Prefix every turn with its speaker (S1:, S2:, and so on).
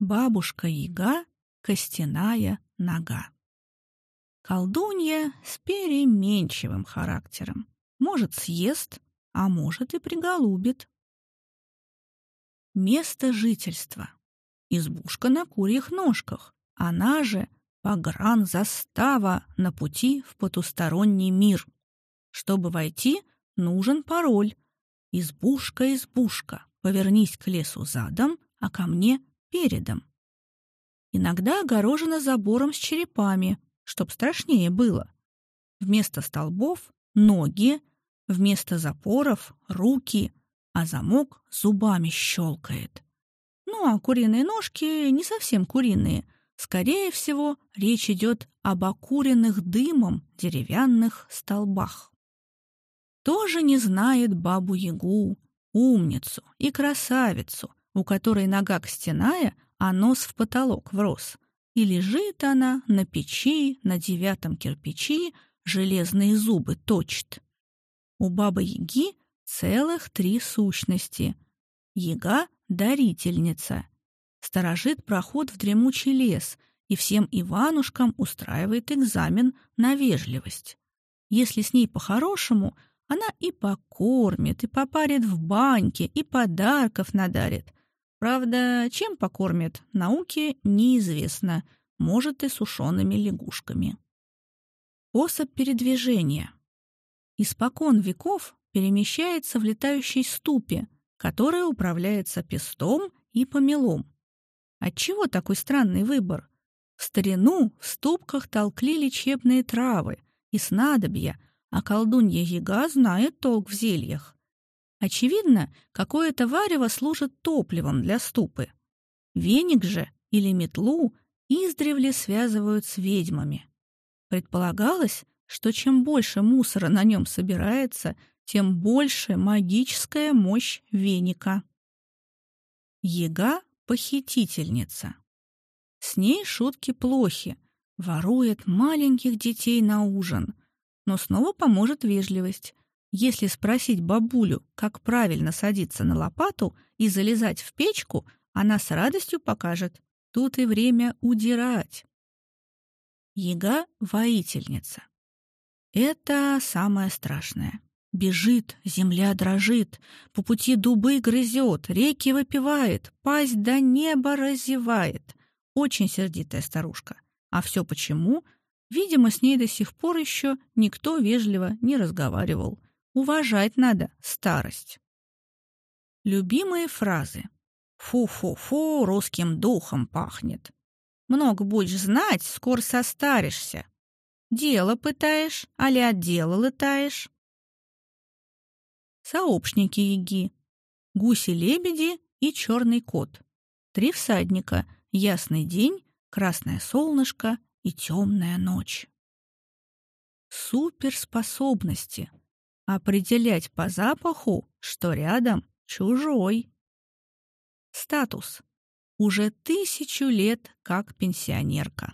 S1: Бабушка-яга, костяная нога. Колдунья с переменчивым характером. Может, съест, а может и приголубит. Место жительства. Избушка на курьих ножках. Она же погран-застава на пути в потусторонний мир. Чтобы войти, нужен пароль. Избушка, избушка, повернись к лесу задом, а ко мне передом. Иногда огорожена забором с черепами, чтоб страшнее было. Вместо столбов — ноги, вместо запоров — руки, а замок зубами щелкает. Ну, а куриные ножки не совсем куриные. Скорее всего, речь идет об окуренных дымом деревянных столбах. Тоже не знает бабу-ягу, умницу и красавицу, у которой нога костяная, а нос в потолок врос. И лежит она на печи, на девятом кирпичи, железные зубы точит. У бабы-яги целых три сущности. Яга — дарительница. Сторожит проход в дремучий лес и всем Иванушкам устраивает экзамен на вежливость. Если с ней по-хорошему, она и покормит, и попарит в баньке, и подарков надарит. Правда, чем покормит, науке неизвестно, может и сушеными лягушками. Способ передвижения. Испокон веков перемещается в летающей ступе, которая управляется пестом и помелом. Отчего такой странный выбор? В старину в ступках толкли лечебные травы и снадобья, а колдунья Яга знает толк в зельях. Очевидно, какое-то варево служит топливом для ступы. Веник же или метлу издревле связывают с ведьмами. Предполагалось, что чем больше мусора на нем собирается, тем больше магическая мощь веника. Ега — похитительница. С ней шутки плохи, ворует маленьких детей на ужин, но снова поможет вежливость. Если спросить бабулю, как правильно садиться на лопату и залезать в печку, она с радостью покажет. Тут и время удирать. Ега — воительница. Это самое страшное. Бежит, земля дрожит, по пути дубы грызет, реки выпивает, пасть до неба разевает. Очень сердитая старушка. А все почему? Видимо, с ней до сих пор еще никто вежливо не разговаривал. Уважать надо старость. Любимые фразы. «Фу-фу-фу, русским духом пахнет». «Много будешь знать, скоро состаришься». «Дело пытаешь, а ли от дела летаешь?» сообщники Яги, гуси-лебеди и черный кот, три всадника, ясный день, красное солнышко и темная ночь. Суперспособности. Определять по запаху, что рядом чужой. Статус. Уже тысячу лет как пенсионерка.